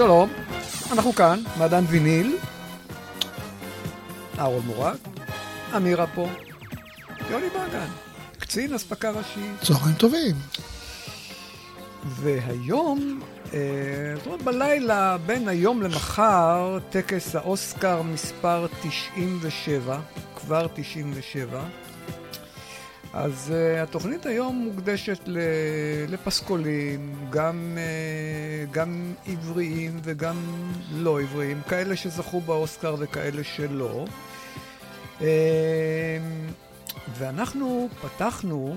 שלום, אנחנו כאן, מעדן ויניל, אהרון מורג, אמירה פה, יוני בגן, קצין אספקה ראשי. צהריים טובים. והיום, אה, זאת אומרת בלילה, בין היום למחר, טקס האוסקר מספר 97, כבר 97. אז uh, התוכנית היום מוקדשת לפסקולים, גם, uh, גם עבריים וגם לא עבריים, כאלה שזכו באוסקר וכאלה שלא. Uh, ואנחנו פתחנו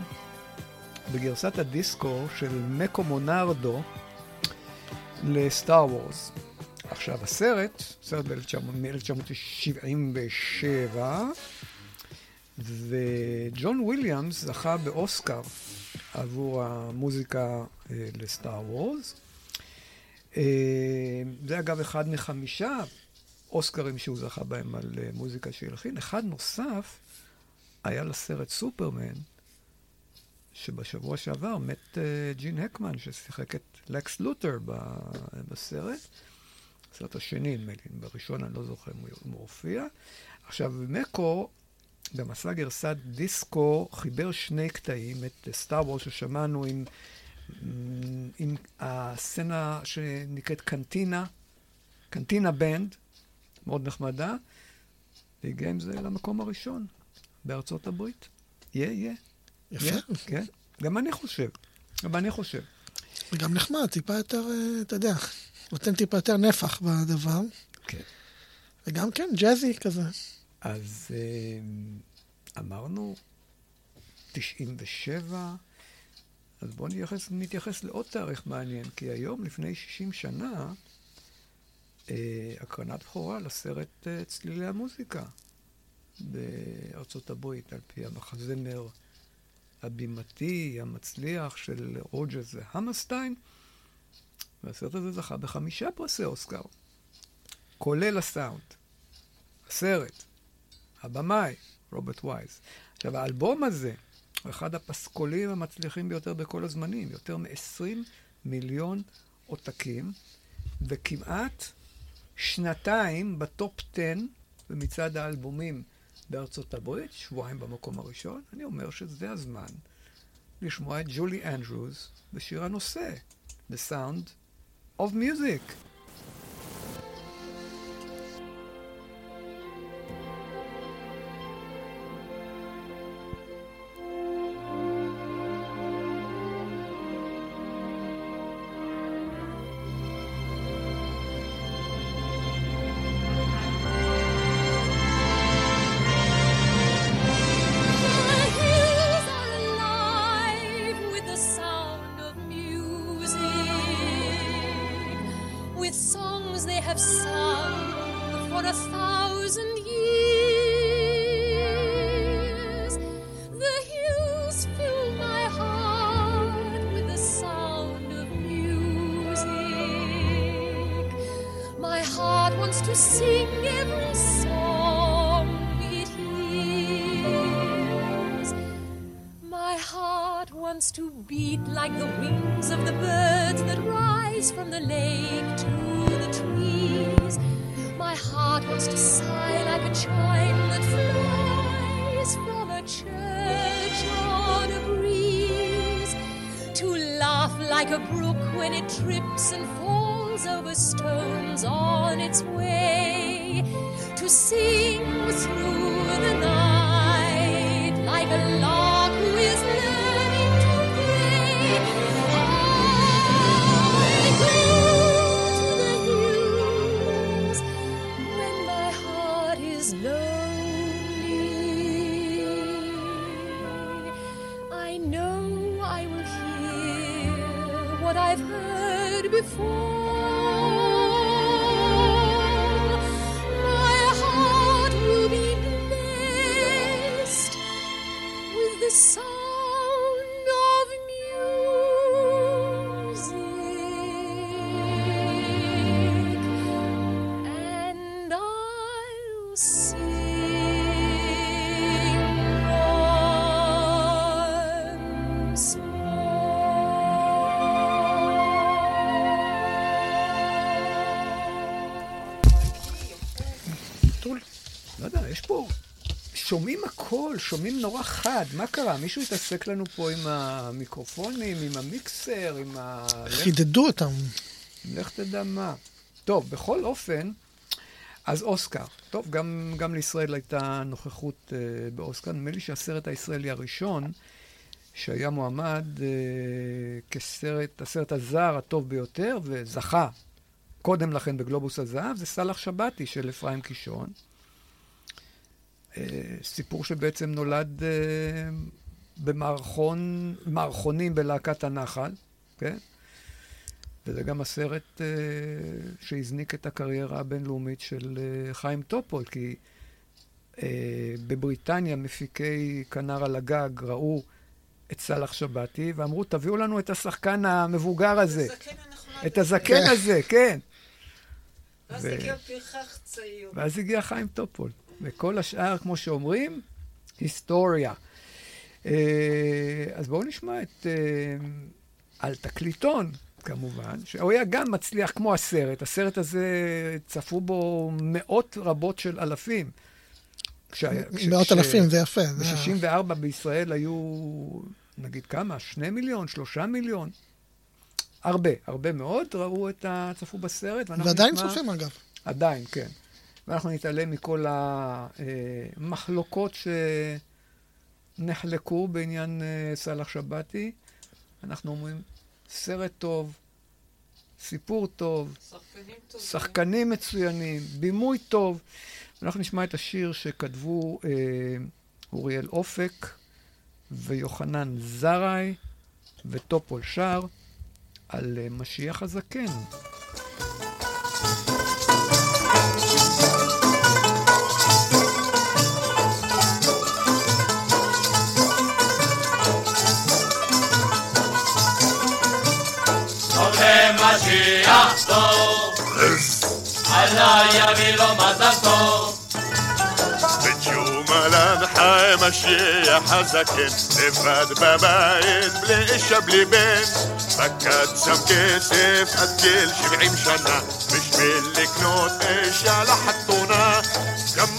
בגרסת הדיסקו של מקו מונרדו לסטאר וורס. עכשיו, הסרט, סרט מ-1977, וג'ון וויליאמס זכה באוסקר עבור המוזיקה אה, לסטאר וורס. אה, זה אגב אחד מחמישה אוסקרים שהוא זכה בהם על אה, מוזיקה שהלחין. אחד נוסף היה לסרט סופרמן, שבשבוע שעבר מת ג'ין הקמן, ששיחק את לקס לותר בסרט. הסרט השני, נדמה לי, בראשון אני לא זוכר אם הוא הופיע. עכשיו, מקו גם עשה גרסת דיסקו, חיבר שני קטעים, את סטאר וורס ששמענו עם, עם הסצנה שנקראת קנטינה, קנטינה בנד, מאוד נחמדה, והגיע עם זה למקום הראשון בארצות הברית. יהיה, יהיה. יפה. כן. גם אני חושב. גם אני חושב. וגם נחמד, טיפה יותר, אה, אתה יודע, נותן טיפה יותר נפח בדבר. כן. וגם כן, ג'אזי כזה. אז אה, אמרנו, 97, אז בואו נתייחס, נתייחס לעוד תאריך מעניין, כי היום, לפני 60 שנה, אה, הקרנת בכורה לסרט אה, צלילי המוזיקה בארצות הברית, על פי המחזמר הבימתי, המצליח של רוג'רס והמרסטיין, והסרט הזה זכה בחמישה פרסי אוסקר, כולל הסאונד, הסרט, הבמאי, רוברט וייס. עכשיו, האלבום הזה הוא אחד הפסקולים המצליחים ביותר בכל הזמנים, יותר מ-20 מיליון עותקים, וכמעט שנתיים בטופ 10 במצעד האלבומים בארצות הברית, שבועיים במקום הראשון. אני אומר שזה הזמן לשמוע את ג'ולי אנדרוס בשיר הנושא, The Sound of Music. see שומעים הכל, שומעים נורא חד. מה קרה? מישהו התעסק לנו פה עם המיקרופונים, עם המיקסר, עם ה... חידדו אותם. לך תדע מה. טוב, בכל אופן, אז אוסקר. טוב, גם, גם לישראל הייתה נוכחות uh, באוסקר. נדמה לי שהסרט הישראלי הראשון שהיה מועמד uh, כסרט, הסרט הזר הטוב ביותר, וזכה קודם לכן בגלובוס הזהב, זה סאלח שבתי של אפרים קישון. Uh, סיפור שבעצם נולד uh, במערכון, מערכונים בלהקת הנחל, כן? וזה גם הסרט uh, שהזניק את הקריירה הבינלאומית של חיים טופול, כי בבריטניה מפיקי כנר על הגג ראו את סאלח שבתי ואמרו, תביאו לנו את השחקן המבוגר הזה. את הזקן הזה, כן. ואז הגיע פרחח צעיר. ואז הגיע חיים טופול. וכל השאר, כמו שאומרים, היסטוריה. אה, אז בואו נשמע את... אה, על תקליטון, כמובן, שהוא היה גם מצליח כמו הסרט. הסרט הזה, צפו בו מאות רבות של אלפים. כש- מאות כש- אלפים, זה יפה. זה ה- ב-64 בישראל היו, נגיד כמה? שני מיליון? שלושה מיליון? הרבה, הרבה מאוד ראו את ה... צפו בסרט. ועדיין נשמע- צופים אגב. עדיין, כן. ואנחנו נתעלם מכל המחלוקות שנחלקו בעניין אה, סאלח שבתי. אנחנו אומרים, סרט טוב, סיפור טוב, שחקנים טובים. שחקנים מצוינים, בימוי טוב. אנחנו נשמע את השיר שכתבו אה, אוריאל אופק ויוחנן זרעי וטופול שר על אה, משיח הזקן. טוב, עלה יביא לו מזל טוב. בג'ומלן חי משיח הזקן, לבד בבית, בלי אישה בלי בן. פקד שם כסף עד גיל שבעים שנה, בשביל לקנות אישה לחתונה.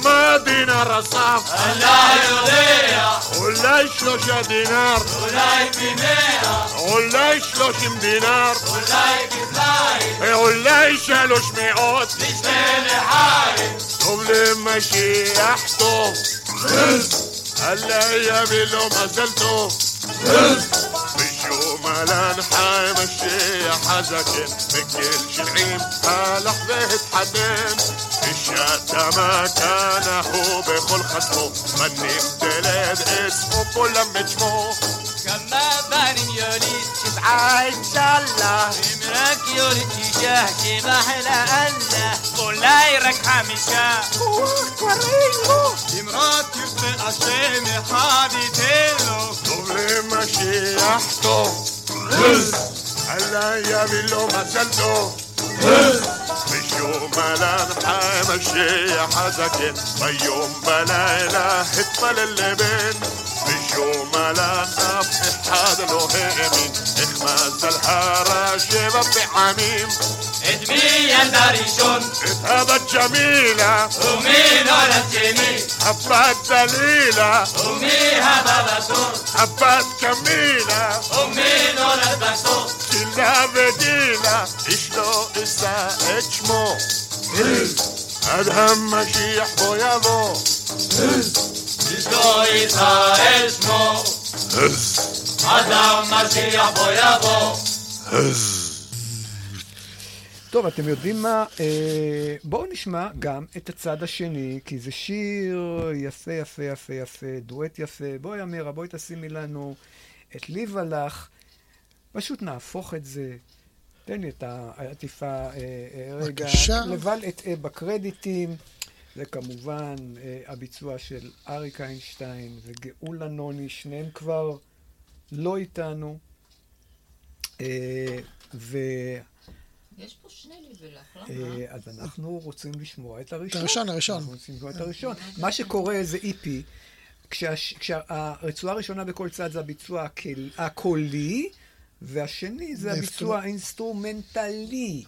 כמה דינר אסף? אללה יודע, אולי שלושה דינר, אולי פי מאה, אולי שלושים דינר, אולי כפליים, ואולי שלוש מאות. לשתי לחיים. טוב למשיח טוב, אללה יביא לו מזל טוב. בשום אלן חי משיח הזקן, בגיל שבעים הלך והתחתן. אישה מכנה הוא בכל חסמו, בנים תלד עצמו כולם את שמו. כמה בנים יוליד, שבעה אינשאללה, אם רק יוליד שישה, שבחלה אללה, אולי רק חמישה. אם רק ירצה השם אחד ייתן לו. טוב למשיח טוב. אללה יביא לו מזל טוב. בשום אלן חי משיח הזקן, ביום בלילה התפלל לבן. בשום אלן אף אחד לא האמין, איך מזל הרע שבע פעמים. את מי ילדה ראשון, את הבת ג'מילה, ומי נולד שני, הבת דלילה, ומי הבא בתור, הבת גילה וגילה, איש לא יישא את שמו. עד המשיח בוא יבוא. לשלו ישראל שמו, אדם משיח בוא יבוא. טוב, אתם יודעים מה? אה, בואו נשמע גם את הצד השני, כי זה שיר יפה, יפה, יפה, יפה, דואט יפה. בואי, אמירה, בואי תשימי לנו את לי ולך. פשוט נהפוך את זה. תן לי את העטיפה אה, אה, רגע. בבקשה. לבל אטעה בקרדיטים. זה כמובן אה, הביצוע של אריק איינשטיין וגאולה נוני, שניהם כבר לא איתנו. אה, ו... יש פה שני לי ולך, למה? אה, אז אנחנו רוצים לשמוע את הראשון. הראשון, הראשון. אנחנו רוצים לשמוע את הראשון. מה שקורה זה כשהש- כשהרצועה הראשונה בכל צד זה הביצוע הקולי, והשני זה הביצוע האינסטרומנטלי.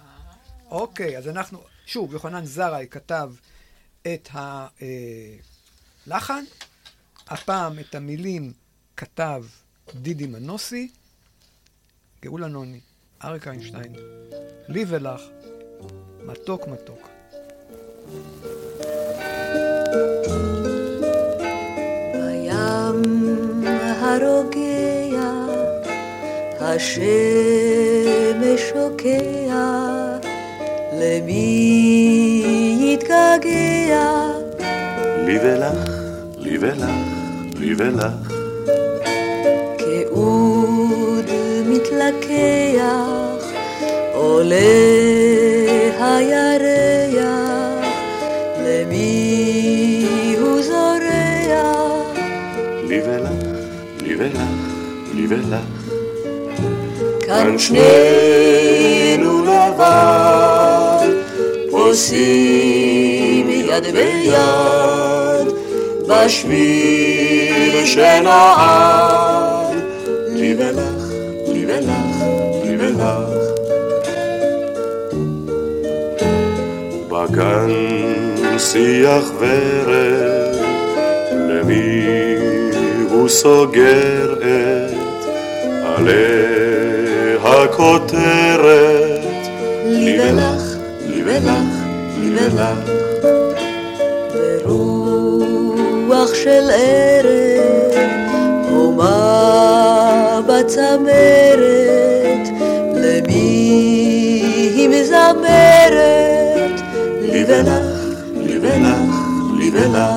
אוקיי, אז אנחנו, שוב, יוחנן זרעי כתב את הלחן, הפעם את המילים כתב דידי מנוסי, גאולה נוני, אריק איינשטיין, לי ולך, מתוק מתוק. בים הרוגע, השמש שוקע, למי יתגעגע? לי ולך, לי ולך, לי ולך. כאוד מתלקח, עולה הירח, למי הוא זורח? לי ולך, לי ולך, לי ולך. כאן שנינו לבד, פוסעים יד ביד, בשביל שנעד. לי ולך, לי ולך, לי ולך. בגן שיח ורד, למי הוא סוגר את עלי הכותרת? לי ולך, לי ולך, לי ולך. של ערב, הומה בצמרת, למי היא מזמרת? לי ולך, לי ולך, לי ולך.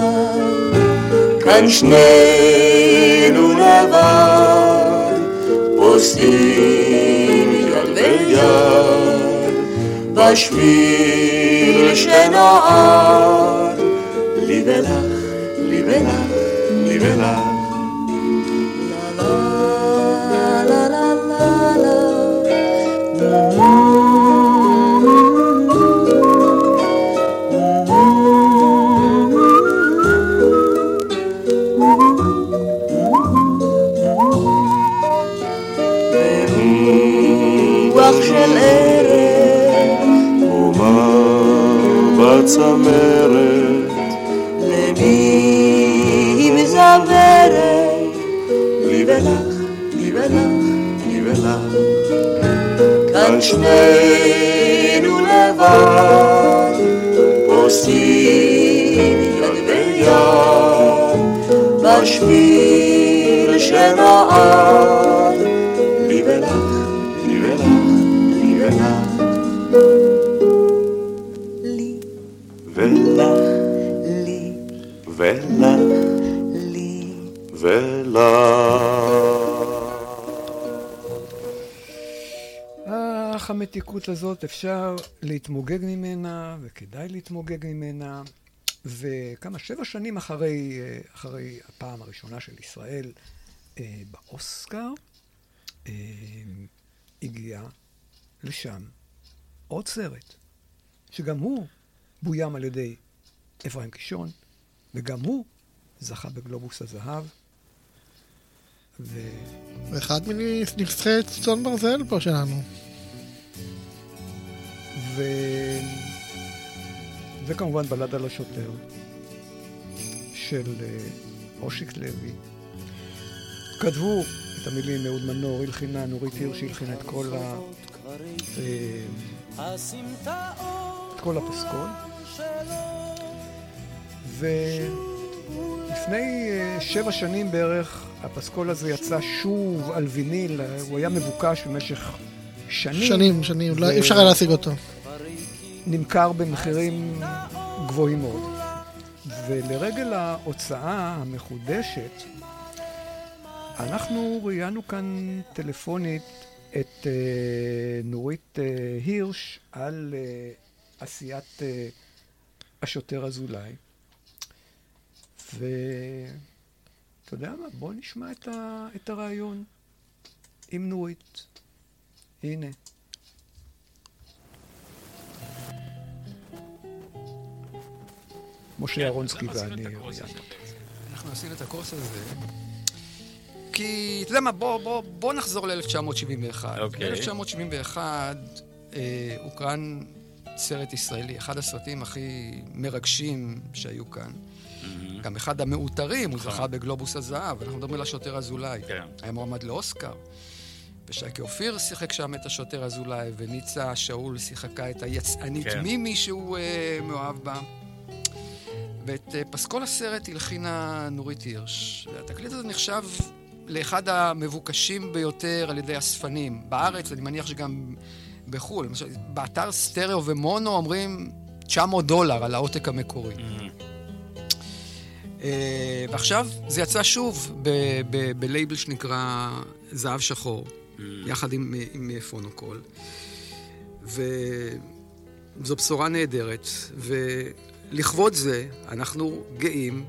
כאן שנינו לבד, פוסעים יד ביד, בשביל שנועד, לי ולך, לי ולך, לי ולך. בצמרת, למי היא מזמרת? לי ולך, לי ולך, לי ולך. כאן שנינו לבד, פוסעים יד ביד, בשביל שנועד, המתיקות הזאת, אפשר להתמוגג ממנה, וכדאי להתמוגג ממנה. וכמה, שבע שנים אחרי, אה, אחרי הפעם הראשונה של ישראל אה, באוסקר, אה, הגיע לשם עוד סרט, שגם הוא בוים על ידי אפרים קישון, וגם הוא זכה בגלובוס הזהב. ו... ואחד מנבחי צאן ברזל פה שלנו. ו... וכמובן בלד על השוטר של אה, אושיק לוי. כתבו את המילים אהוד מנור, הלחינה, נורית הירש הלחינה את כל ה... אה, את כל הפסקול. ולפני אה, שבע שנים בערך הפסקול הזה יצא שוב על ויניל, הוא היה מבוקש במשך שנים. שנים, שנים, לא- ו- אפשר היה להשיג אותו. נמכר במחירים גבוהים מאוד. ולרגל ההוצאה המחודשת, אנחנו ראיינו כאן טלפונית את אה, נורית אה, הירש על אה, עשיית אה, השוטר אזולאי. ואתה יודע מה? בוא נשמע את, ה... את הרעיון עם נורית. הנה. משה אהרונסקי ואני. אנחנו עשינו את הקורס הזה, כי, אתה יודע מה, בוא, בוא, בוא נחזור ל-1971. אוקיי. ב-1971 אה, הוקרן סרט ישראלי, אחד הסרטים הכי מרגשים שהיו כאן. גם אחד המעוטרים, הוא נכון. זכה בגלובוס הזהב, אנחנו מדברים על השוטר אזולאי. כן. היה מועמד לאוסקר. ושייקי אופיר שיחק שם את השוטר אזולאי, וניצה שאול שיחקה את היצאנית כן. מימי שהוא אה, מאוהב בה. ואת אה, פסקול הסרט הלחינה נורית הירש. והתקליט הזה נחשב לאחד המבוקשים ביותר על ידי אספנים. בארץ, אני מניח שגם בחו"ל. למשל, באתר סטריאו ומונו אומרים 900 דולר על העותק המקורי. אה, ועכשיו זה יצא שוב ב- ב- בלייבל שנקרא זהב שחור, יחד עם, עם פונוקול. וזו בשורה נהדרת, ולכבוד זה אנחנו גאים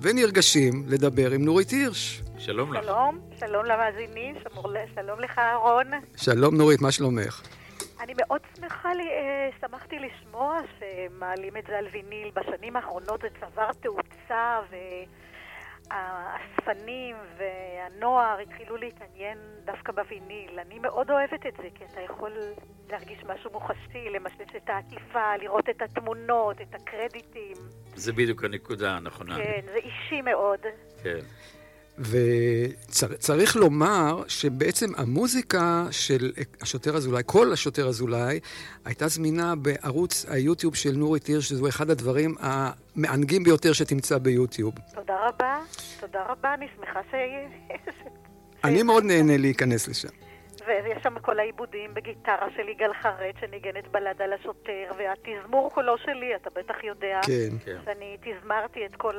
ונרגשים לדבר עם נורית הירש. שלום לך. שלום, שלום למאזינים, שלום לך אהרון. שלום נורית, מה שלומך? אני מאוד שמחה, לי, אה, שמחתי לשמוע שמעלים את זה על ויניל. בשנים האחרונות זה צבר תאוצה והאספנים והנוער התחילו להתעניין דווקא בוויניל. אני מאוד אוהבת את זה, כי אתה יכול להרגיש משהו מוחשי, למשש את העטיפה, לראות את התמונות, את הקרדיטים. זה בדיוק הנקודה הנכונה. כן, זה אישי מאוד. כן. וצריך לומר שבעצם המוזיקה של השוטר אזולאי, כל השוטר אזולאי, הייתה זמינה בערוץ היוטיוב של נורית הירש, שזהו אחד הדברים המענגים ביותר שתמצא ביוטיוב. תודה רבה, תודה רבה, אני שמחה ש... אני מאוד נהנה להיכנס לשם. ויש שם כל העיבודים בגיטרה של יגאל חרד שניגנת בלד על השוטר, והתזמור כולו שלי, אתה בטח יודע. כן. כן. שאני תזמרתי את כל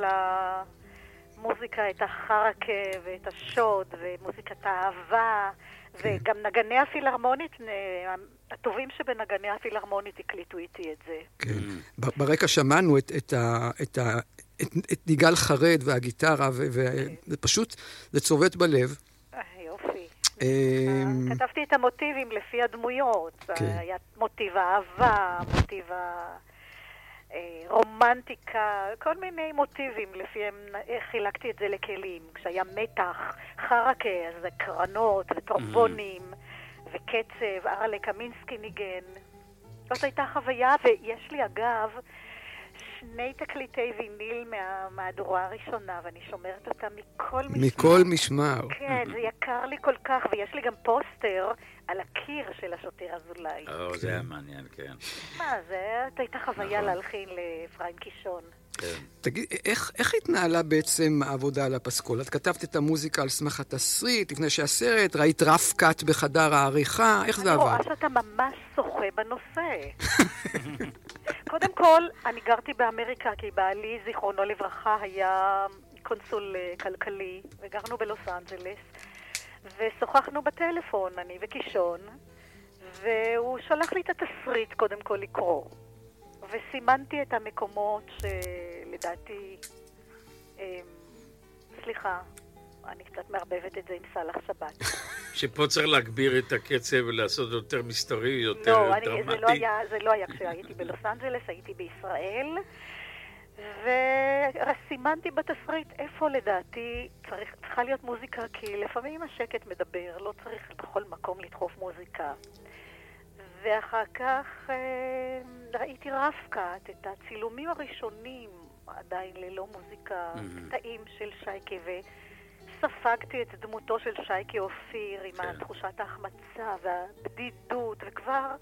המוזיקה, את החרקה ואת השוד, ומוזיקת האהבה, כן. וגם נגני הפילהרמונית, אה, הטובים שבנגני הפילהרמונית הקליטו איתי את זה. כן. ברקע שמענו את, את, ה, את, ה, את, את יגאל חרד והגיטרה, ו- וזה פשוט, זה צובט בלב. אה, יופי. אמ, כתבתי את המוטיבים לפי הדמויות. כן. היה מוטיב האהבה, מוטיב הרומנטיקה, כל מיני מוטיבים, לפיהם אה, חילקתי את זה לכלים. כשהיה מתח, חרקה, אז קרנות וטרומבונים וקצב, ארלה קמינסקי ניגן. זאת הייתה חוויה, ויש לי אגב שני תקליטי ויניל מהמהדורה הראשונה, ואני שומרת אותם מכל משמר. מכל משמר. כן, זה יקר לי כל כך, ויש לי גם פוסטר על הקיר של השוטר אזולאי. או, זה היה מעניין, כן. מה, זה הייתה חוויה להלחין לאפרים קישון. תגיד, איך, איך התנהלה בעצם העבודה על הפסקול? את כתבת את המוזיקה על סמך התסריט, לפני שהסרט, ראית rough cut בחדר העריכה, איך זה אני רואה עבד? שאתה ממש שוחה בנושא. קודם כל, אני גרתי באמריקה, כי בעלי, זיכרונו לברכה, היה קונסול אה, כלכלי, וגרנו בלוס אנג'לס, ושוחחנו בטלפון, אני וקישון, והוא שלח לי את התסריט קודם כל לקרוא. וסימנתי את המקומות שלדעתי... אמ, סליחה, אני קצת מערבבת את זה עם סאלח שבת. שפה צריך להגביר את הקצב ולעשות יותר מסתורי, יותר לא, אני, דרמטי. זה, לא היה, זה לא היה כשהייתי בלוס אנג'לס, הייתי בישראל, וסימנתי בתסריט איפה לדעתי צריך, צריכה להיות מוזיקה, כי לפעמים השקט מדבר, לא צריך בכל מקום לדחוף מוזיקה. ואחר כך אה, ראיתי רפקת, את הצילומים הראשונים, עדיין ללא מוזיקה. קטעים של שייקה, וספגתי את דמותו של שייקה אופיר עם כן. תחושת ההחמצה והבדידות, וכבר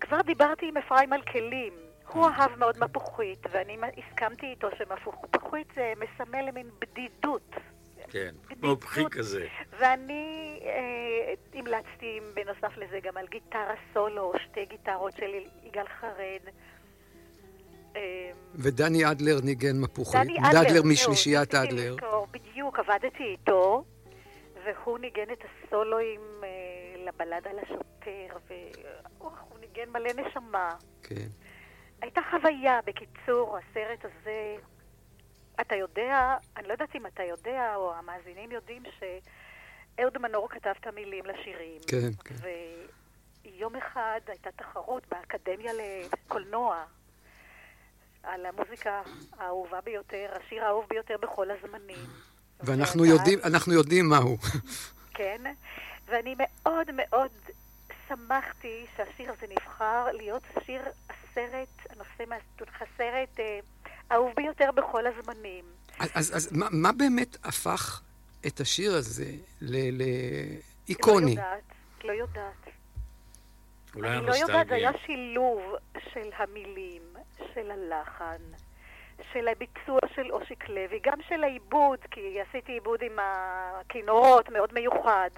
כבר דיברתי עם אפרים על כלים. הוא אהב מאוד מפוחית, ואני הסכמתי איתו שמפוחית זה מסמל למין בדידות. כן, כמו פחי כזה. ואני אה, המלצתי בנוסף לזה גם על גיטרה סולו, שתי גיטרות של יגאל חרד. אה, ודני אדלר ניגן מפוחית. דני אדלר, אדלר משלישיית אדלר. לזכור, בדיוק, עבדתי איתו, והוא ניגן את הסולואים אה, לבלד על השוטר, והוא ניגן מלא נשמה. כן. הייתה חוויה, בקיצור, הסרט הזה, אתה יודע, אני לא יודעת אם אתה יודע, או המאזינים יודעים שאהוד מנור כתב את המילים לשירים. כן, כן. ויום אחד הייתה תחרות באקדמיה לקולנוע על המוזיקה האהובה ביותר, השיר האהוב ביותר בכל הזמנים. ואנחנו יודעים, אנחנו יודעים מהו. כן, ואני מאוד מאוד שמחתי שהשיר הזה נבחר להיות שיר הסרט, הנושא מהסרט אה, האהוב ביותר בכל הזמנים. אז, אז, אז מה, מה באמת הפך את השיר הזה לאיקוני? לא יודעת, לא יודעת. אולי אני לא יודעת, זה. היה שילוב של המילים, של הלחן, של הביצוע של אושיק לוי, גם של העיבוד, כי עשיתי עיבוד עם הכינורות, מאוד מיוחד.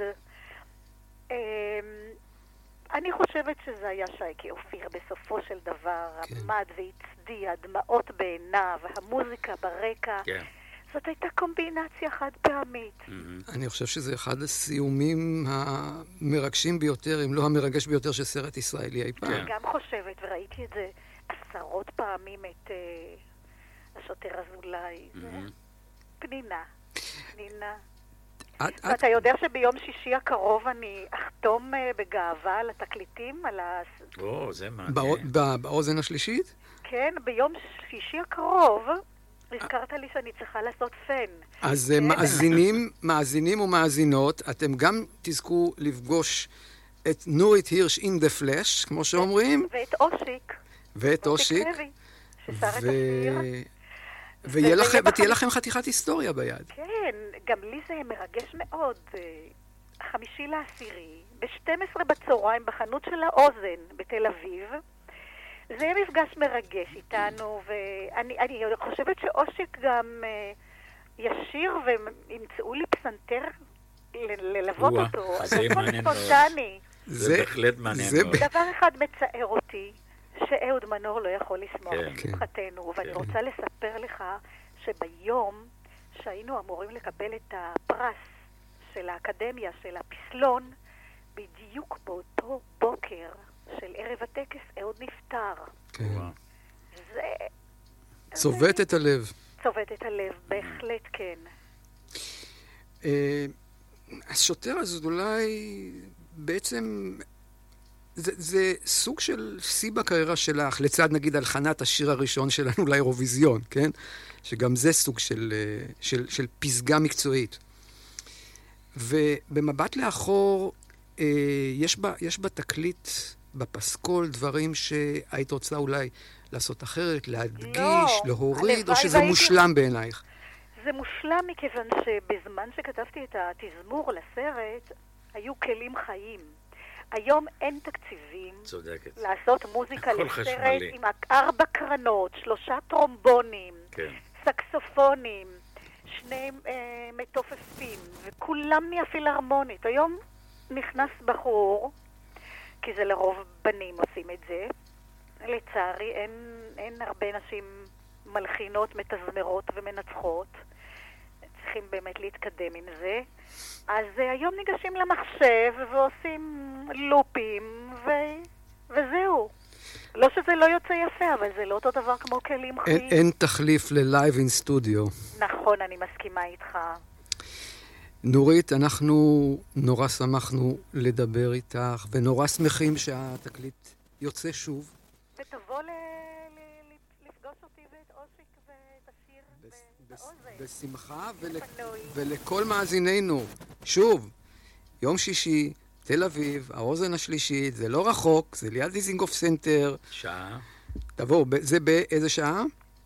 אני חושבת שזה היה שייקי אופיר בסופו של דבר, עמד והצדיע, דמעות בעיניו, המוזיקה ברקע. כן. זאת הייתה קומבינציה חד פעמית. אני חושב שזה אחד הסיומים המרגשים ביותר, אם לא המרגש ביותר של סרט ישראלי אי פעם. אני גם חושבת, וראיתי את זה עשרות פעמים, את אה, השוטר אזולאי. זה פנינה. פנינה. את, את, ואתה יודע שביום שישי הקרוב אני אחתום אה, בגאווה על התקליטים, על ה... או, זה מעניין. בא, בא, באוזן השלישית? כן, ביום שישי הקרוב הזכרת לי שאני צריכה לעשות פן. אז אה, מאזינים, מאזינים ומאזינות, אתם גם תזכו לפגוש את נורית הירש in the flash, כמו שאומרים, ואת אושיק. ואת אושיק, לוי, ששר את ו... השיר. ויהיה לכם, ותהיה לכם חתיכת היסטוריה ביד. כן, גם לי זה מרגש מאוד. אה, חמישי לעשירי, ב-12 בצהריים בחנות של האוזן בתל אביב. זה יהיה מפגש מרגש איתנו, ואני אני חושבת שאושיק גם אה, ישיר וימצאו לי פסנתר ל- ללוות אותו. זה מעניין מאוד. זה בהחלט מעניין זה מאוד. דבר אחד מצער אותי, שאהוד מנור לא יכול לשמוח כן. בשמחתנו, ואני כן. רוצה לספר לך שביום שהיינו אמורים לקבל את הפרס של האקדמיה, של הפסלון, בדיוק באותו בוקר של ערב הטקס אהוד נפטר. כן. זה צובט את הלב. צובט את הלב, בהחלט כן. אה, השוטר אז אולי בעצם זה, זה סוג של שיא בקריירה שלך, לצד נגיד הלחנת השיר הראשון שלנו לאירוויזיון, כן? שגם זה סוג של, אה, של, של פסגה מקצועית. ובמבט לאחור, אה, יש, בה, יש בתקליט, בפסקול, דברים שהיית רוצה אולי לעשות אחרת, להדגיש, לא, להוריד, או שזה והייתי- מושלם בעינייך? זה מושלם מכיוון שבזמן שכתבתי את התזמור לסרט, היו כלים חיים. היום אין תקציבים צודקת. לעשות מוזיקה לסרט. עם ארבע קרנות, שלושה טרומבונים, כן. סקסופונים, שני אה, מתופפים, וכולם מהפילהרמונית. היום נכנס בחור, כי זה לרוב בנים עושים את זה. לצערי אין, אין הרבה נשים מלחינות, מתזמרות ומנצחות. צריכים באמת להתקדם עם זה. אז אה, היום ניגשים למחשב ועושים לופים, ו... וזהו. לא שזה לא יוצא יפה, אבל זה לא אותו דבר כמו כלים אין, חיים. אין תחליף ללייב אין סטודיו. נכון, אני מסכימה איתך. נורית, אנחנו נורא שמחנו לדבר איתך, ונורא שמחים שהתקליט יוצא שוב. ותבוא. ל... ל- לפגוש אותי ואת אושיק ואת השיר באוזן. בשמחה, ול... ולכל מאזיננו, שוב, יום שישי, תל אביב, האוזן השלישית, זה לא רחוק, זה ליד דיזינגוף סנטר. שעה? תבואו, ב- זה באיזה שעה?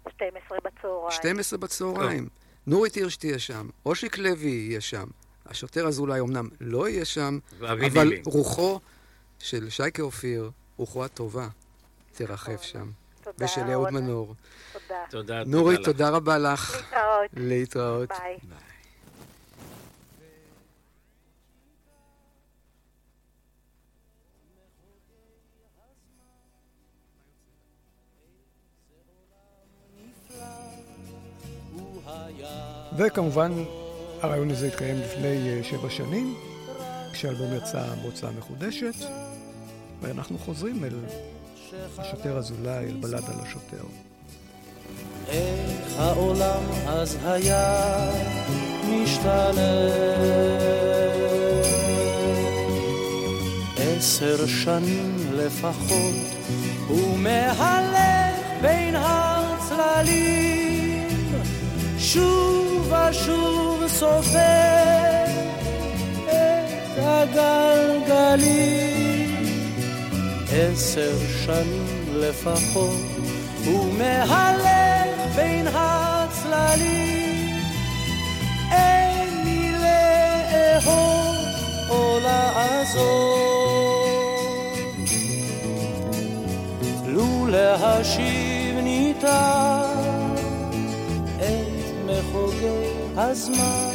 12 בצהריים. 12 בצהריים. נורית הירש תהיה שם, אושיק לוי יהיה שם. השוטר אזולאי אמנם לא יהיה שם, אבל. רוחו של שייקה אופיר, רוחו הטובה, תרחף שם. ושל אהוד. מנור. תודה. תודה, נורית, לך. תודה רבה לך. להתראות. להתראות. ביי. וכמובן, הרעיון הזה התקיים לפני אה, שבע שנים, כשהאלבום יצא בהוצאה מחודשת, ואנחנו חוזרים אל השוטר אזולאי, אל בלד על השוטר. איך העולם אז היה משתנה. עשר שנים לפחות, הוא מהלך בין הצללים, שוב ושוב סופר את הגלגלים. עשר שנים לפחות, הוא בין הצללים. אין מי לאהוב או לעזור. לו להשיב ניתן את מחוגי הזמן.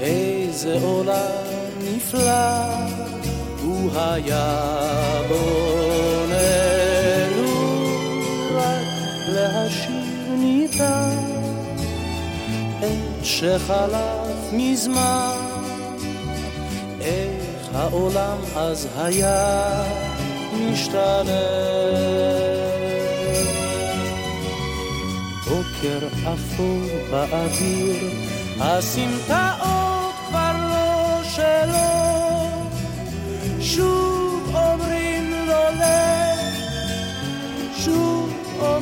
איזה עולם נפלא היה בוננו רק להשיב ניתן את שחלף מזמן. איך העולם אז היה משתנה? בוקר אפור באוויר הסמטאות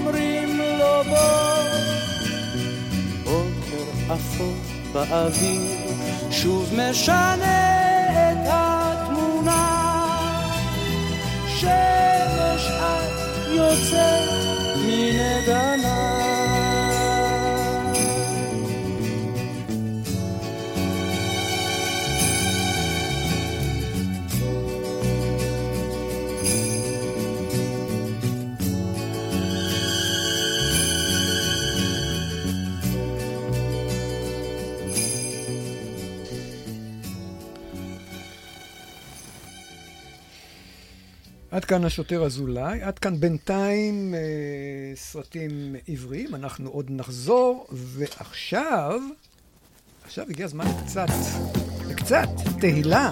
אומרים לו בוא. בוקר אפור באוויר, שוב משנה את התמונה. שמש את יוצאת מן עדנה. כאן השוטר אזולאי, עד כאן בינתיים אה, סרטים עבריים, אנחנו עוד נחזור, ועכשיו, עכשיו הגיע הזמן לקצת, לקצת תהילה.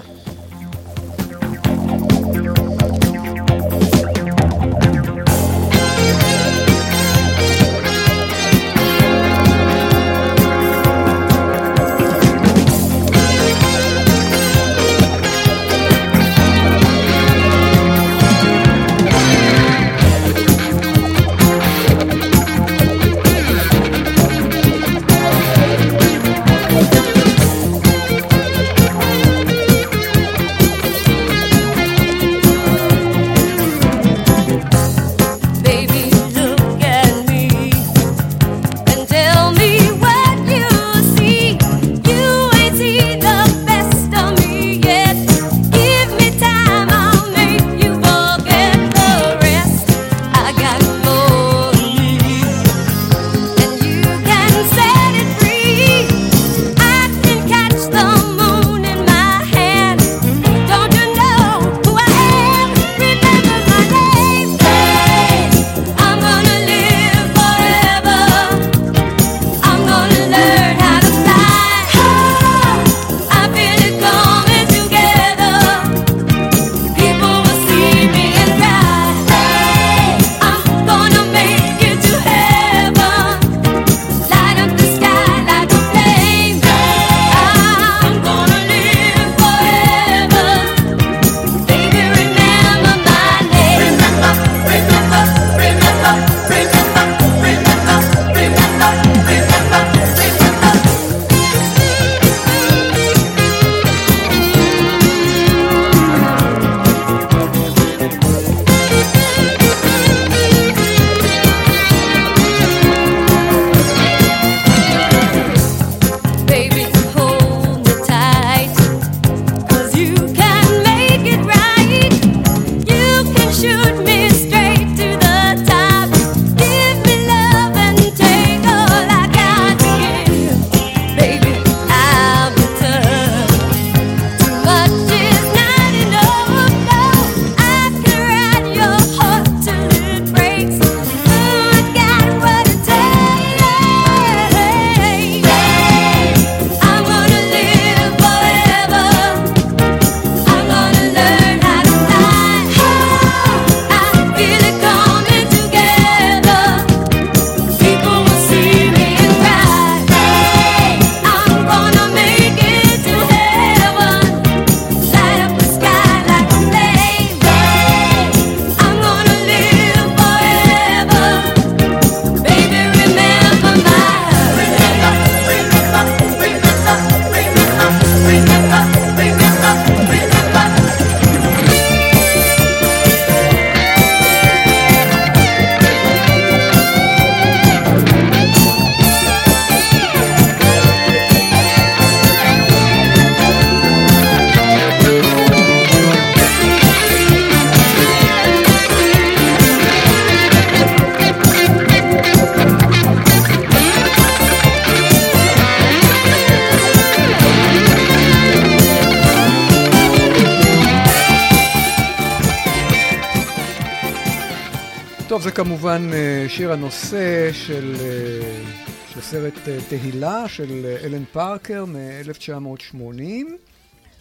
כמובן אה, שיר הנושא של, אה, של הסרט אה, תהילה של אלן פארקר מ-1980.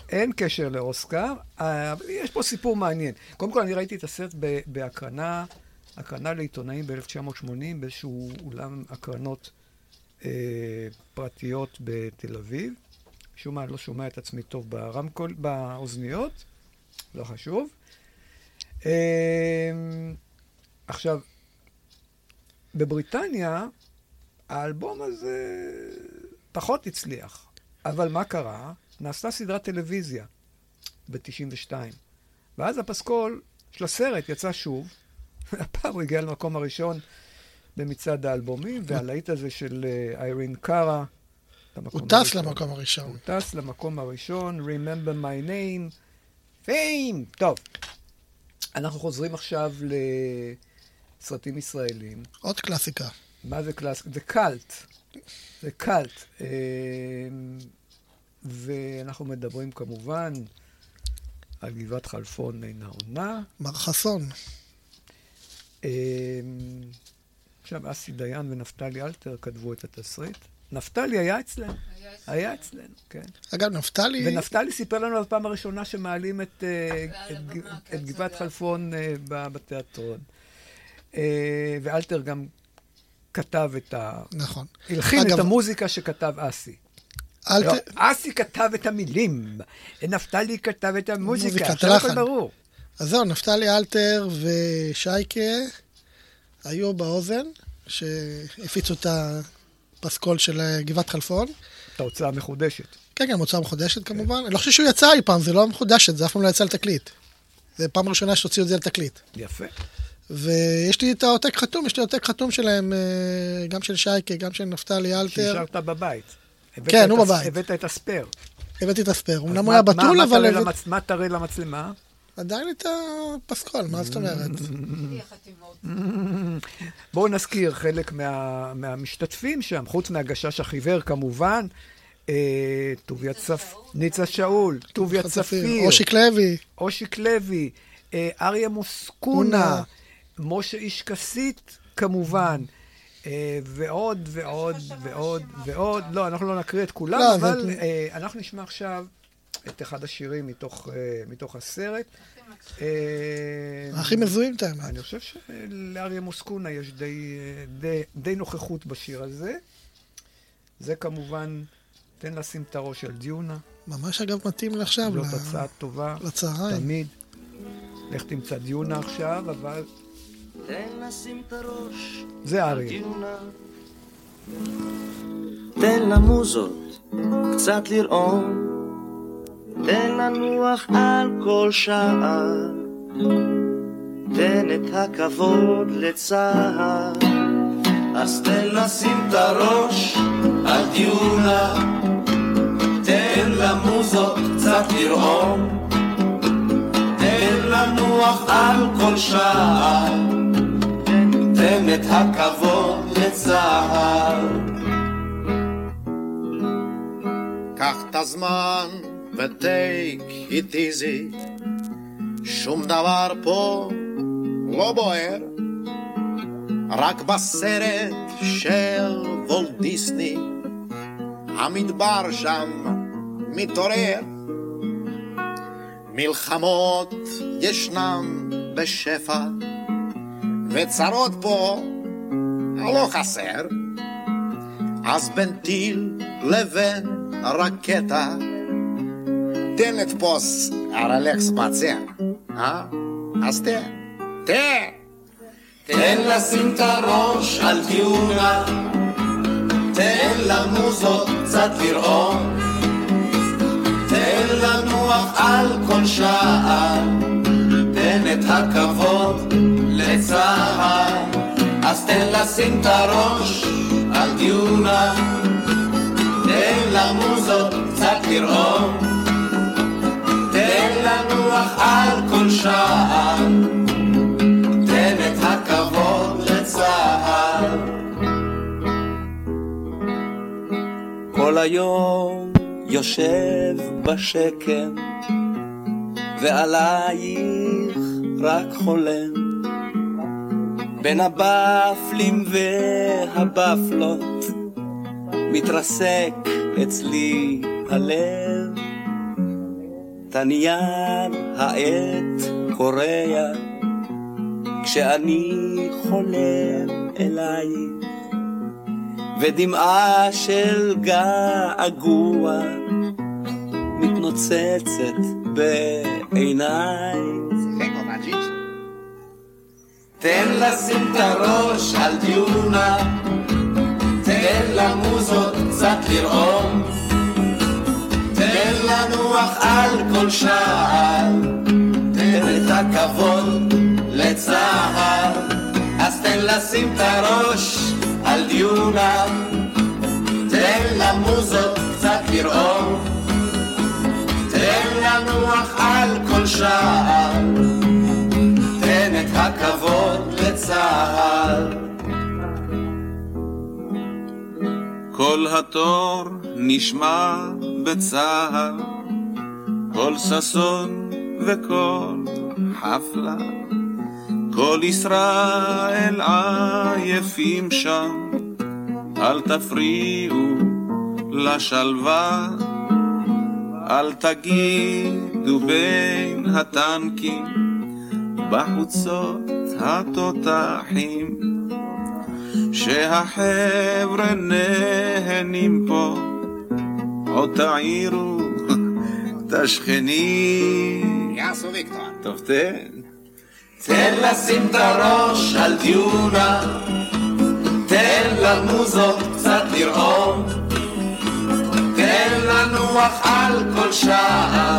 אין קשר לאוסקר, אבל יש פה סיפור מעניין. קודם כל, אני ראיתי את הסרט בהקרנה, הקרנה לעיתונאים ב-1980, באיזשהו אולם הקרנות אה, פרטיות בתל אביב. משום מה, אני לא שומע את עצמי טוב ברמקול, באוזניות, לא חשוב. אה, עכשיו, בבריטניה האלבום הזה פחות הצליח, אבל מה קרה? נעשתה סדרת טלוויזיה ב-92, ואז הפסקול של הסרט יצא שוב, הפעם הוא הגיע למקום הראשון במצעד האלבומים, והלהיט הזה של אה, איירין קארה, הוא טס למקום הראשון. הוא טס למקום הראשון, Remember My Name, Fame. טוב, אנחנו חוזרים עכשיו לסרטים ישראלים. עוד קלאסיקה. מה זה קלאסיקה? זה קאלט. זה קאלט. אה, ואנחנו מדברים כמובן על גבעת חלפון אינה עונה. מר חסון. אמ, עכשיו, אסי דיין ונפתלי אלתר כתבו את התסריט. נפתלי היה אצלנו. היה אצלנו, כן. אגב, נפתלי... ונפתלי סיפר לנו על הפעם הראשונה שמעלים את, אה, את, את גבעת חלפון אה, בתיאטרון. אה, ואלתר גם כתב את ה... נכון. הלחין אגב- את המוזיקה שכתב אסי. אלתר- לא, אסי כתב את המילים, נפתלי כתב את המוזיקה, עכשיו הכל. ברור. אז זהו, נפתלי אלתר ושייקה היו באוזן, שהפיצו את הפסקול של אה, גבעת חלפון. את ההוצאה המחודשת. כן, כן, הוצאה מחודשת כמובן. אני לא חושב שהוא יצא אי פעם, זה לא מחודשת, זה אף פעם לא יצא לתקליט. זה פעם ראשונה שהוציאו את זה לתקליט. יפה. ויש לי את העותק חתום, יש לי עותק חתום שלהם, אה, גם של שייקה, גם של נפתלי אלתר. שהשארת בבית. כן, את הוא בבית. הבאת את הספייר. הבאתי את הספייר. אמנם מה- הוא היה בתול, אבל... מה תראה למצלמה? עדיין את הפסקול, מה זאת אומרת? בואו נזכיר חלק מה, מהמשתתפים שם, חוץ מהגשש החיוור כמובן, אה, טוביה צפ... ניצה שאול, טוביה צפיר, אושיק לוי. אושיק לוי, אה, אריה מוסקונה, קונה. משה איש כסית כמובן. אה, ועוד ועוד ועוד ועוד, לא, אנחנו לא נקריא את כולם, לא, אבל זה- אה, אנחנו נשמע עכשיו את אחד השירים מתוך, אה, מתוך הסרט. הכי מזוהים את האמת. אני חושב שלאריה מוסקונה יש די, די, די נוכחות בשיר הזה. זה כמובן, תן לשים את הראש על דיונה. ממש אגב מתאים לעכשיו. זאת ל- הצעה טובה. לצהריים. תמיד. לך תמצא דיונה עכשיו, אבל תן לשים את הראש זה אריה. תן למוזות קצת לרעום, תן לנוח על כל שעה, תן את הכבוד לצהר, אז תן לשים את הראש על דיונה, תן למוזות קצת לרעום, תן לנוח על כל שעה. את הכבוד לצהר. קח את הזמן ו-take it easy, שום דבר פה לא בוער, רק בסרט של וולט דיסני, המדבר שם מתעורר. מלחמות ישנם בשפע, וצרות פה לא חסר. אז בין טיל לבין רקטה, תן לתפוס הרלקס בצע, אה? אז תן, תן. תן לשים את הראש על דיונה, תן למוזות קצת לרעום, תן לנוח על כל שעה, תן את הכבוד לצהר, אז תן לשים את הראש על דיונה, תן למוזות קצת לרעום, תן לנוח על כל לצהר. כל היום יושב בשקם, ועלייך רק חולם. בין הבפלים והבפלות, מתרסק אצלי הלב. תניאן העט קורע, כשאני חולם אלייך, ודמעה של געגוע מתנוצצת בעיניי. תן לשים את הראש על דיונה, תן למוזות קצת לרעום, תן לנוח על כל שער, תן את הכבוד לצהר, אז תן לשים את הראש על דיונה, תן למוזות קצת לרעום, תן לנוח על כל שער, את הכבוד לצהר. כל התור נשמע בצהר, כל ששון וכל חפלה, כל ישראל עייפים שם, אל תפריעו לשלווה, אל תגידו בין הטנקים, בחוצות התותחים, שהחבר'ה נהנים פה, עוד תעירו את השכנים. יאסו ויקטור. טוב, תן. תן לשים את הראש על דיונה, תן למוזות קצת לרעום, תן לנוח על כל שער,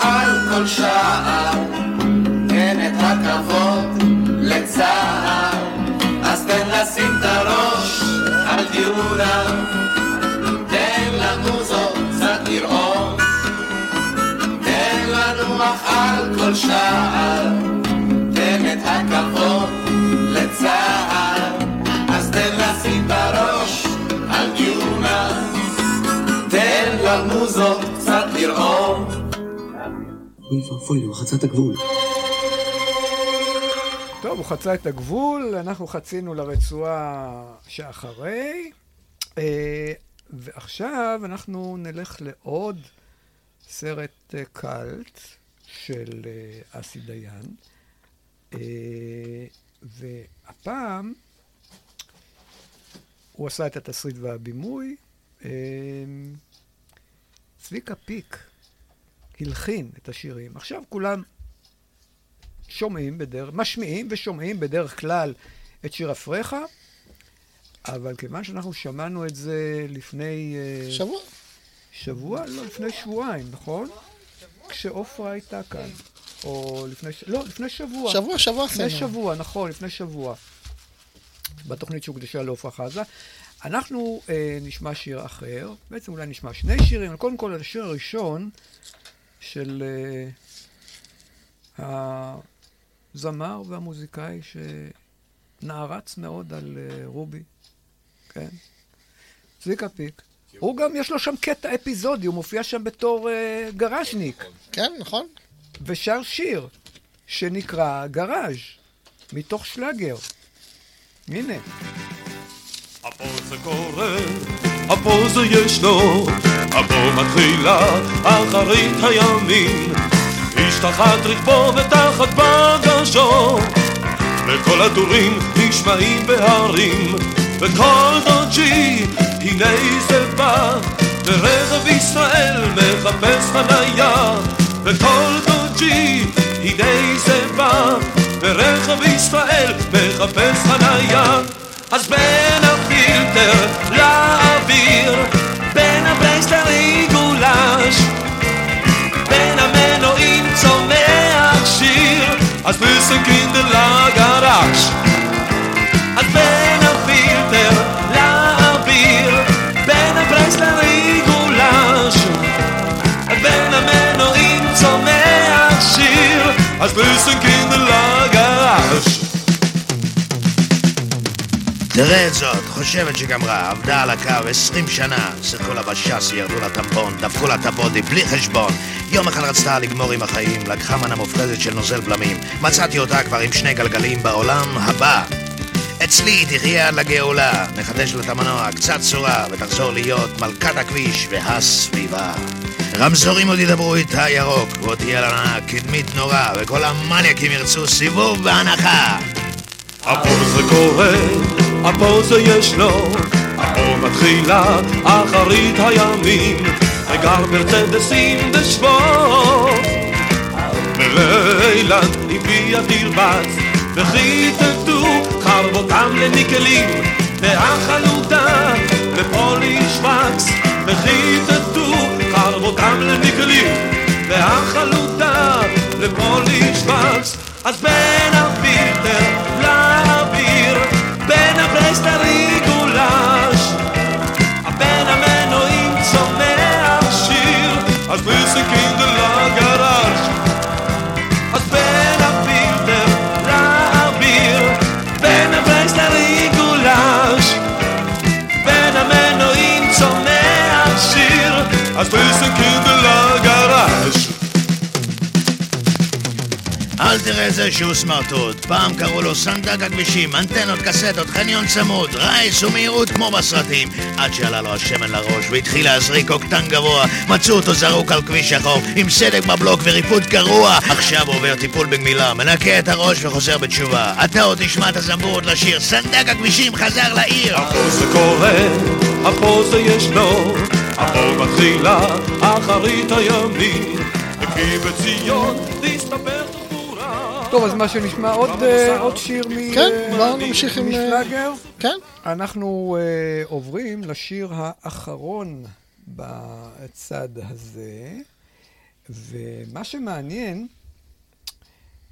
על כל שער, תן את הכבוד לצה"ל, אז תן לשים את הראש על דיונה, תן למוזות קצת לרעום, תן לנוח על כל שער, אוי ואבוי, הוא חצה את הגבול. טוב, הוא חצה את הגבול, אנחנו חצינו לרצועה שאחרי, אה, ועכשיו אנחנו נלך לעוד סרט אה, קאלט של אה, אסי דיין, והפעם הוא עשה את התסריט והבימוי. צביקה פיק הלחין את השירים. עכשיו כולם שומעים בדרך, משמיעים ושומעים בדרך כלל את שיר אפריך, אבל כיוון שאנחנו שמענו את זה לפני... אה, שבוע. שבוע? לא, לפני שבועיים, נכון? כשעופרה הייתה כאן. או לפני... לא, לפני שבוע. שבוע, שבוע לפני עשינו. שבוע, נכון, לפני שבוע. בתוכנית שהוקדשה לעופרה חזה. אנחנו אה, נשמע שיר אחר, בעצם אולי נשמע שני שירים, אבל קודם כל השיר הראשון של אה, הזמר והמוזיקאי שנערץ מאוד על אה, רובי, כן? צביקה פיק. הוא גם, יש לו שם קטע אפיזודי, הוא מופיע שם בתור גראז'ניק. כן, נכון. ושר שיר שנקרא גראז', מתוך שלאגר. הנה. הפה זה קורה, הפה זה ישנו, הפה מתחילה אחרית הימים. איש תחת רכבו ותחת בגשו, וכל הטורים נשמעים בהרים, וכל דודג'י, הנה זה בא, ורכב ישראל מחפש חניה, וכל דודג'י, הנה זה בא, ורכב ישראל מחפש חניה. אז בין הפילטר לאוויר, שיר, אז listen kinda לגרש. אז בין הפילטר לאוויר, בין הברייסלרי גולש, אז בין המנועים צומח שיר, אז listen kinda לגרש. תראה את זאת, חושבת שגמרה, עבדה על הקו 20 שנה, שיחקו לה בשאסי, ירדו לה טמפון, דפקו לה את הבודי בלי חשבון. יום אחד רצתה לגמור עם החיים, לקחה מנה מופרזת של נוזל בלמים. מצאתי אותה כבר עם שני גלגלים בעולם הבא. אצלי תחיה עד לגאולה, נחדש לה את המנוע, קצת צורה, ותחזור להיות מלכת הכביש והסביבה. רמזורים עוד ידברו איתה ירוק, ועוד תהיה לה קדמית נורא, וכל המניאקים ירצו סיבוב בהנחה. הפה זה קורה, הפה זה ישנו, הפה מתחילה אחרית הימים, וגר מרצדסים בשבוע. בלילה הביאה תרבץ, וחיטטו חרבותם לניקלים, והחלודה לפוליש וקס, וחיטטו חרבותם לניקלים, והחלודה לפוליש וקס. אז בין לאוויר, questa ריגולש הבין המנועים צומח שיר אז מוזיקים דלגרש לא אז בין הפילטר לאוויר בין הברייס לריגולש בין המנועים צומח שיר אז מוזיקים לא אל תראה איזה שהוא סמרטוט, פעם קראו לו סנדק הכבישים, אנטנות, קסטות, חניון צמוד, רייס ומהירות כמו בסרטים, עד שעלה לו השמן לראש והתחיל להזריק אוקטן גבוה, מצאו אותו זרוק על כביש שחור, עם סדק בבלוק וריפוד גרוע, עכשיו עובר טיפול בגמילה, מנקה את הראש וחוזר בתשובה. אתה עוד תשמע את הזמבורות לשיר, סנדק הכבישים חזר לעיר! פה זה קורה, הפה זה ישנו, הפה מתחילה אחרית הימים, וכי בציון תסתבר טוב, אז מה שנשמע עוד, שיר מ... בואו נמשיך עם... משלאגר. כן. אנחנו אה, עוברים לשיר האחרון בצד הזה, ומה שמעניין,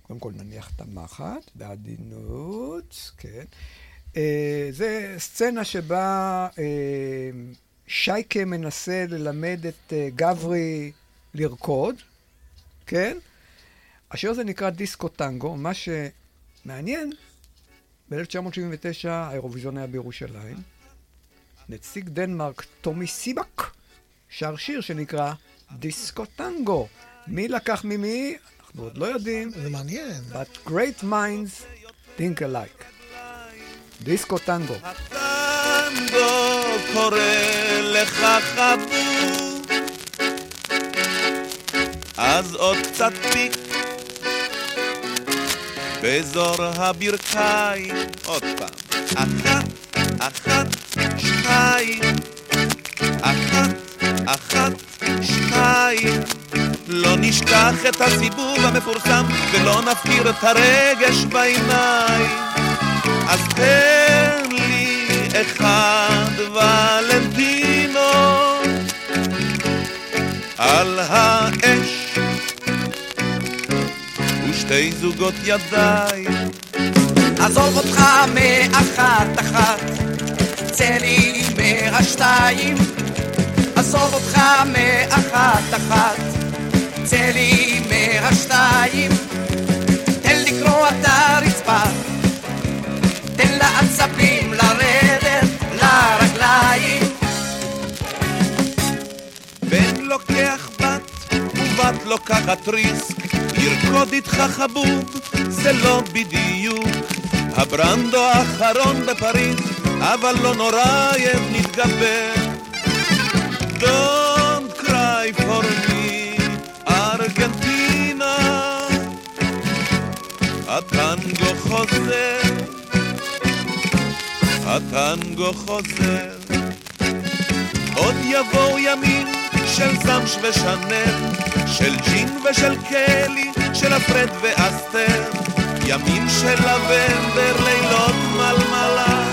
קודם כל נניח את המחט בעדינות, כן. אה, זה סצנה שבה אה, שייקה מנסה ללמד את גברי לרקוד, כן? השיר הזה נקרא דיסקו טנגו, מה שמעניין, ב-1979 האירוויזיון היה בירושלים. נציג דנמרק, טומי סיבק, שר שיר שנקרא דיסקו טנגו. מי לקח ממי? אנחנו עוד לא יודעים. זה מעניין. But great minds think alike. דיסקו טנגו. קורא לך אז עוד קצת פיק באזור הברכיים. עוד פעם. אחת, אחת, שתיים. אחת, אחת, שתיים. לא נשכח את הסיבוב המפורסם ולא נפקיר את הרגש בעיניים. אז תן לי אחד ולנטינו. על האש ושתי זוגות ידיים עזוב אותך מאחת אחת, צא לי מהשתיים. עזוב אותך מאחת אחת, צא לי מהשתיים. תן לקרוע את הרצפה, תן לעצבים לרדת לרגליים. בן לוקח בת ובת לוקחת ריסק ירקוד איתך חבוב זה לא בדיוק הברנדו האחרון בפריז אבל לא נורא יב נתגבר. Don't cry for me ארגנטינה. הטנגו חוזר הטנגו חוזר. עוד יבואו ימים של זמש ושנל, של ג'ין ושל קלי, של הפרד ואסתר, ימים של לבנדר, לילות מלמלה,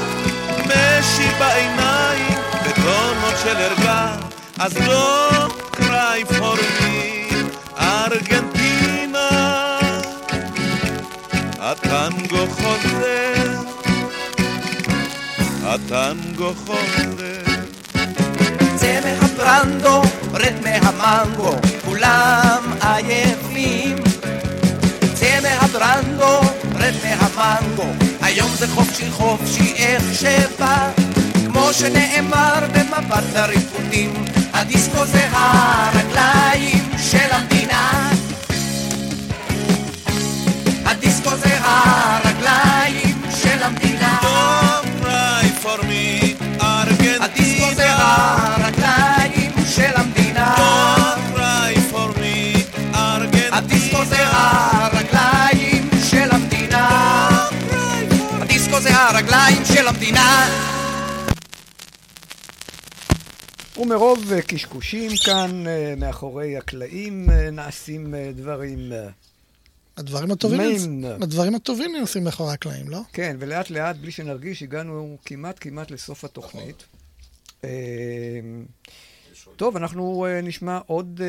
משי בעיניים, וטונות של ערגה, אז cry for me, ארגנטינה, הטנגו חוזר, הטנגו חוזר. צא מהברנדו, רד מהמנגו, כולם עייפים. צא מהברנדו, רד מהמנגו, היום זה חופשי חופשי איך שבא. כמו שנאמר במפת הריקודים, הדיסקו זה הרגליים של המדינה. המדינה. ומרוב אה, קשקושים כאן, אה, מאחורי הקלעים, אה, נעשים דברים... הדברים הטובים, מים. הדברים הטובים נעשים מאחורי הקלעים, לא? כן, ולאט לאט, בלי שנרגיש, הגענו כמעט כמעט לסוף התוכנית. אה, טוב, אנחנו נשמע עוד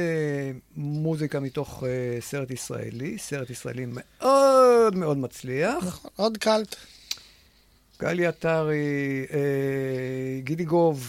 מוזיקה מתוך סרט ישראלי, סרט ישראלי מאוד מאוד מצליח. נכון, עוד קלט. גלי עטרי, אה, גידי גוב,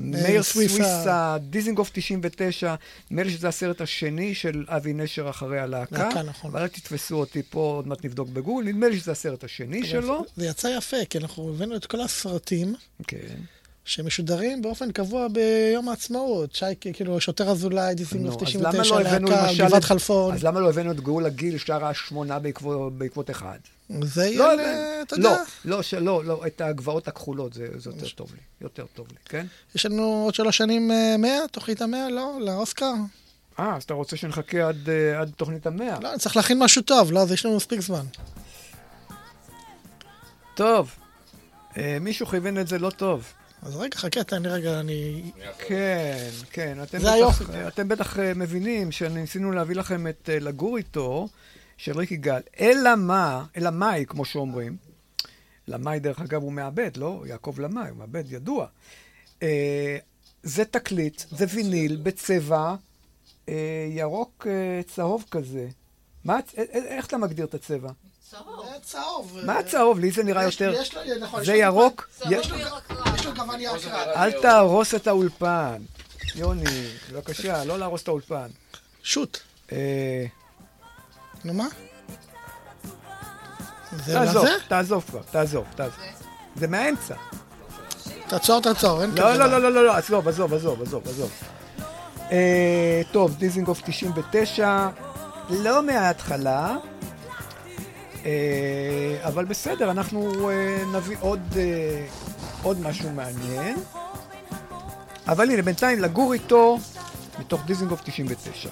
מאיר סוויסה. דיזינגוף 99, נדמה לי שזה הסרט השני של אבי נשר אחרי הלהקה. להקה, נכון. אבל אל תתפסו אותי פה, עוד מעט נבדוק בגוגל, נדמה לי שזה הסרט השני שלו. זה יצא יפה, כי אנחנו הבאנו את כל הסרטים. כן. שמשודרים באופן קבוע ביום העצמאות. שייקה, כאילו, שוטר אזולאי, דיסינגוף נו, אז למה 99, לא להקה. גבעת חלפון. אז למה לא הבאנו את גאולה גיל, שרה שמונה בעקבות- אחד? זה יהיה, לא, ל- לא, אתה יודע. לא, לא, לא, את הגבעות הכחולות, זה זה יותר טוב לי, יותר טוב לי, כן? יש לנו עוד שלוש שנים אה, 100, תוכנית המאה, לא? לאוסקר? אה, אז אתה רוצה שנחכה עד, אה, עד תוכנית המאה. לא, צריך להכין משהו טוב, לא, אז יש לנו מספיק זמן. טוב, אה, מישהו כיוון את זה לא טוב. אז רגע, חכה, תן לי רגע, אני... כן, כן. אתם זה בטח, היופי. אתם בטח אה, מבינים שניסינו להביא לכם את אה, לגור איתו של ריק יגאל. אלא מה, אלא מאי, כמו שאומרים. למאי, דרך אגב, הוא מעבד, לא? יעקב למאי, הוא מעבד ידוע. אה, זה תקליט, זה ויניל בצבע אה, ירוק אה, צהוב כזה. מה, איך אתה מגדיר את הצבע? צהוב. צהוב. מה הצהוב? לי זה נראה יותר... יש לו- נכון, זה ירוק? יש לו- גוון ירקרק. אל תהרוס את האולפן. יוני, בבקשה, לא להרוס את האולפן. שוט. אה, נו מה? זה תעזוב? תעזוב כבר, תעזוב, תעזוב. זה מהאמצע. תעצור, תעצור, אין לא, כזה. לא, לא, לא, לא, לא, עזוב, עזוב, עזוב, עזוב, עזוב. אה, טוב, דיזינגוף 99, לא מההתחלה, אה, אבל בסדר, אנחנו אה, נביא עוד, אה, עוד משהו מעניין. אבל הנה, בינתיים לגור איתו, מתוך דיזינגוף 99.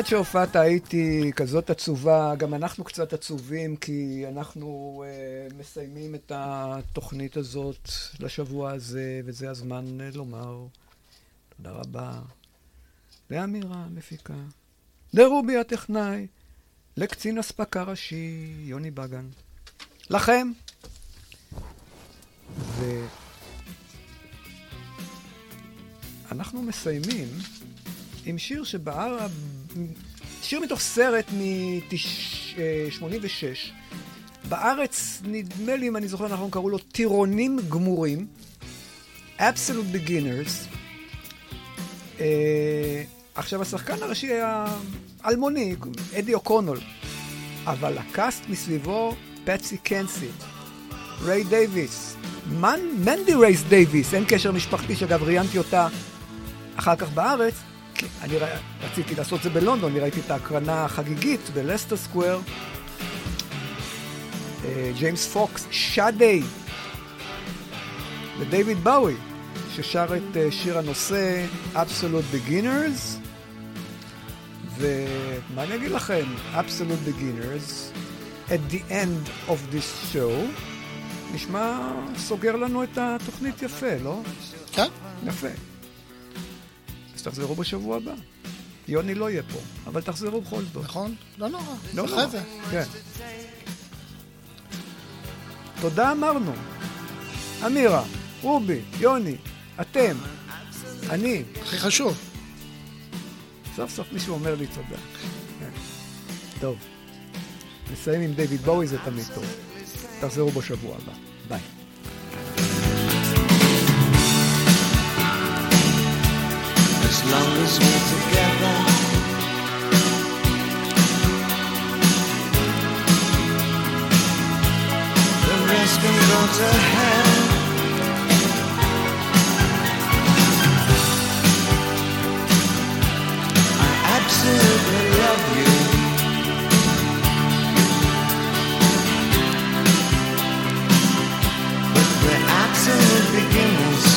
עד שהופעת הייתי כזאת עצובה, גם אנחנו קצת עצובים, כי אנחנו uh, מסיימים את התוכנית הזאת לשבוע הזה, וזה הזמן uh, לומר תודה רבה לאמירה המפיקה, לרובי הטכנאי, לקצין אספקה ראשי, יוני בגן, לכם. ואנחנו מסיימים עם שיר שבער... שיר מתוך סרט מ-86, בארץ, נדמה לי, אם אני זוכר נכון, קראו לו טירונים גמורים, Absolute Beginners. אה, עכשיו, השחקן הראשי היה אלמוני, אדי אוקונול, אבל הקאסט מסביבו, פטסי קנסי, ריי דייוויס, מנ, מנדי רייס דייוויס, אין קשר משפחתי, שאגב, ראיינתי אותה אחר כך בארץ, אני ר... רציתי לעשות את זה בלונדון, אני ראיתי את ההקרנה החגיגית בלסטר סקוואר. אה, ג'יימס פוקס, שאדי, ודייוויד באוי, ששר את אה, שיר הנושא Absolute Beginners, ומה אני אגיד לכם? Absolute Beginners, at the end of this show, נשמע סוגר לנו את התוכנית יפה, לא? כן. יפה. אז תחזרו בשבוע הבא. יוני לא יהיה פה, אבל תחזרו בכל זאת. נכון? לא נורא. לא נורא. זה. כן. תודה אמרנו. אמירה, רובי, יוני, אתם, אני. הכי חשוב. סוף סוף מישהו אומר לי תודה. כן. טוב. נסיים עם דיוויד בואי, זה תמיד טוב. תחזרו בשבוע הבא. ביי. Long as we're together. The rest can go to hell. I absolutely love you. But we're absolute beginners.